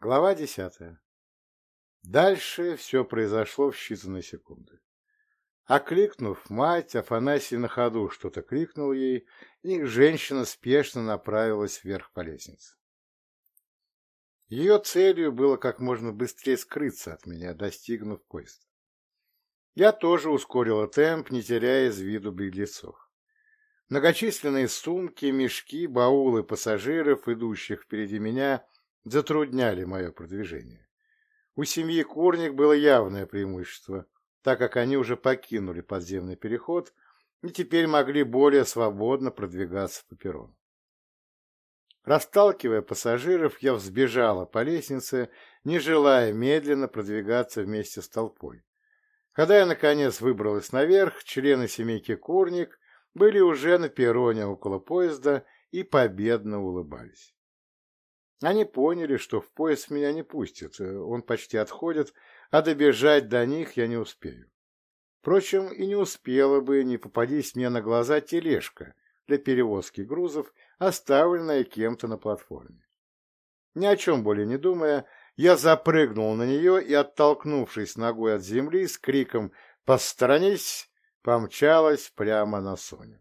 Глава десятая. Дальше все произошло в считанные секунды. Окликнув мать, Афанасий на ходу что-то крикнул ей, и женщина спешно направилась вверх по лестнице. Ее целью было как можно быстрее скрыться от меня, достигнув поезда. Я тоже ускорила темп, не теряя из виду беглецов. Многочисленные сумки, мешки, баулы пассажиров, идущих впереди меня, затрудняли мое продвижение. У семьи Курник было явное преимущество, так как они уже покинули подземный переход и теперь могли более свободно продвигаться по перрону. Расталкивая пассажиров, я взбежала по лестнице, не желая медленно продвигаться вместе с толпой. Когда я, наконец, выбралась наверх, члены семейки Курник были уже на перроне около поезда и победно улыбались. Они поняли, что в поезд меня не пустят, э, он почти отходит, а добежать до них я не успею. Впрочем, и не успела бы, не попадись мне на глаза тележка для перевозки грузов, оставленная кем-то на платформе. Ни о чем более не думая, я запрыгнул на нее и, оттолкнувшись ногой от земли, с криком «Посторонись!» помчалась прямо на Соню.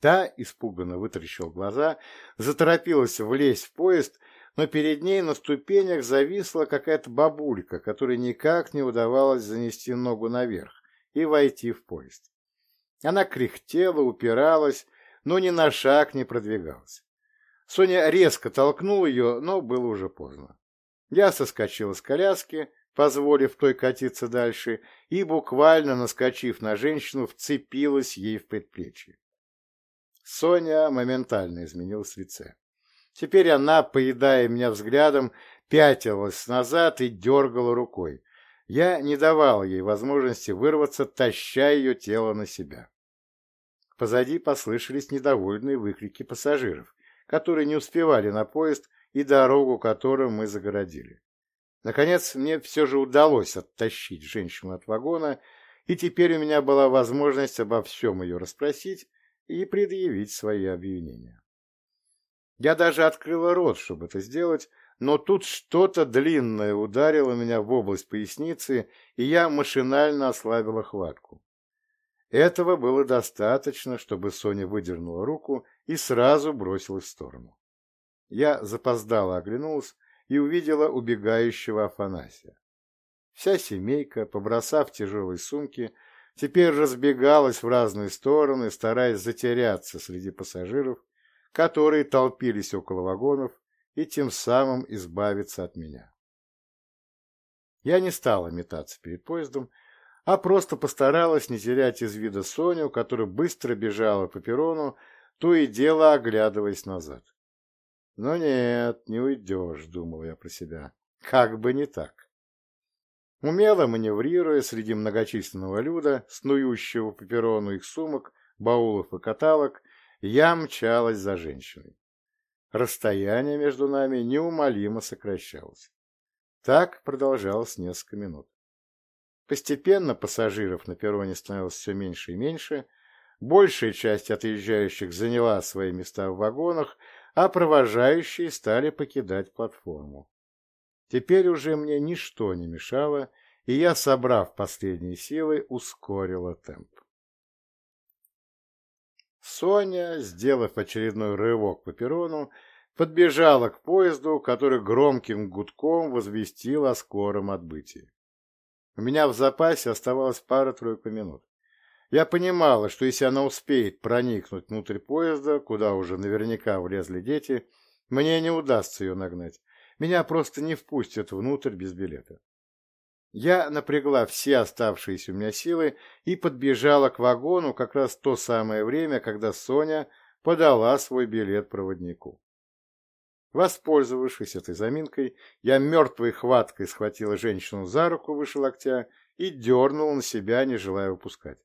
Та испуганно вытаращила глаза, заторопилась влезть в поезд, но перед ней на ступенях зависла какая-то бабулька, которой никак не удавалось занести ногу наверх и войти в поезд. Она кряхтела, упиралась, но ни на шаг не продвигалась. Соня резко толкнула ее, но было уже поздно. Я соскочила с коляски, позволив той катиться дальше, и, буквально наскочив на женщину, вцепилась ей в предплечье. Соня моментально изменилась в лице. Теперь она, поедая меня взглядом, пятилась назад и дергала рукой. Я не давал ей возможности вырваться, таща ее тело на себя. Позади послышались недовольные выкрики пассажиров, которые не успевали на поезд и дорогу которым мы загородили. Наконец, мне все же удалось оттащить женщину от вагона, и теперь у меня была возможность обо всем ее расспросить и предъявить свои обвинения. Я даже открыла рот, чтобы это сделать, но тут что-то длинное ударило меня в область поясницы, и я машинально ослабила хватку. Этого было достаточно, чтобы Соня выдернула руку и сразу бросилась в сторону. Я запоздало оглянулась и увидела убегающего Афанасия. Вся семейка, побросав тяжелые сумки, теперь разбегалась в разные стороны, стараясь затеряться среди пассажиров, которые толпились около вагонов, и тем самым избавиться от меня. Я не стала метаться перед поездом, а просто постаралась не терять из вида Соню, которая быстро бежала по перрону, то и дело оглядываясь назад. Но нет, не уйдешь, думал я про себя. Как бы не так. Умело маневрируя среди многочисленного люда, снующего по перрону их сумок, баулов и каталог, я мчалась за женщиной. Расстояние между нами неумолимо сокращалось. Так продолжалось несколько минут. Постепенно пассажиров на перроне становилось все меньше и меньше, большая часть отъезжающих заняла свои места в вагонах, а провожающие стали покидать платформу. Теперь уже мне ничто не мешало, и я, собрав последние силы, ускорила темп. Соня, сделав очередной рывок по перрону, подбежала к поезду, который громким гудком возвестил о скором отбытии. У меня в запасе оставалось пара-тройка минут. Я понимала, что если она успеет проникнуть внутрь поезда, куда уже наверняка влезли дети, мне не удастся ее нагнать. Меня просто не впустят внутрь без билета. Я напрягла все оставшиеся у меня силы и подбежала к вагону как раз то самое время, когда Соня подала свой билет проводнику. Воспользовавшись этой заминкой, я мертвой хваткой схватила женщину за руку выше локтя и дернула на себя, не желая выпускать.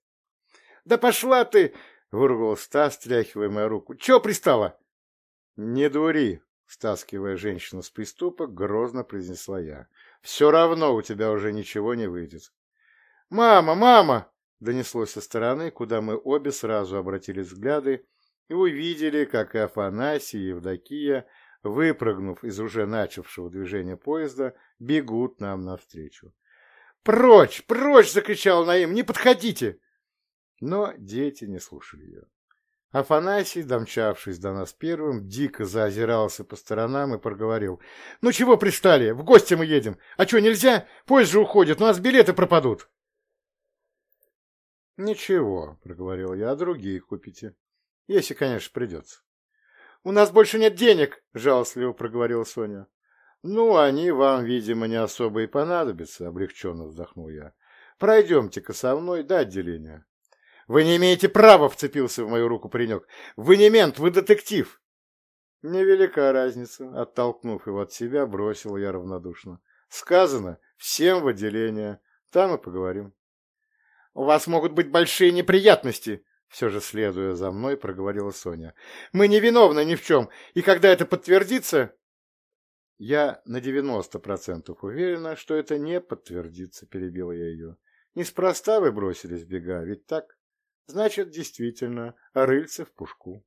Да пошла ты! — выругал Стас, стряхивая мою руку. — Чего пристала? — Не дури, — стаскивая женщину с приступа, грозно произнесла я. — Все равно у тебя уже ничего не выйдет. — Мама, мама! — донеслось со стороны, куда мы обе сразу обратили взгляды и увидели, как и Афанасий и Евдокия выпрыгнув из уже начавшего движения поезда, бегут нам навстречу. «Прочь! Прочь!» — закричал Наим. «Не подходите!» Но дети не слушали ее. Афанасий, домчавшись до нас первым, дико заозирался по сторонам и проговорил. «Ну чего пристали? В гости мы едем. А что, нельзя? Поезд же уходит, у нас билеты пропадут». «Ничего», — проговорил я, — «а другие купите. Если, конечно, придется». «У нас больше нет денег», — жалостливо проговорила Соня. «Ну, они вам, видимо, не особо и понадобятся», — облегченно вздохнул я. «Пройдемте-ка со мной до отделения». «Вы не имеете права!» — вцепился в мою руку паренек. «Вы не мент, вы детектив!» «Невелика разница», — оттолкнув его от себя, бросил я равнодушно. «Сказано, всем в отделение. Там и поговорим». «У вас могут быть большие неприятности», — все же следуя за мной, проговорила Соня. «Мы не виновны ни в чем, и когда это подтвердится...» «Я на девяносто процентов уверена, что это не подтвердится», — перебила я ее. «Неспроста вы бросились бега, ведь так?» Значит, действительно, рыльце в пушку.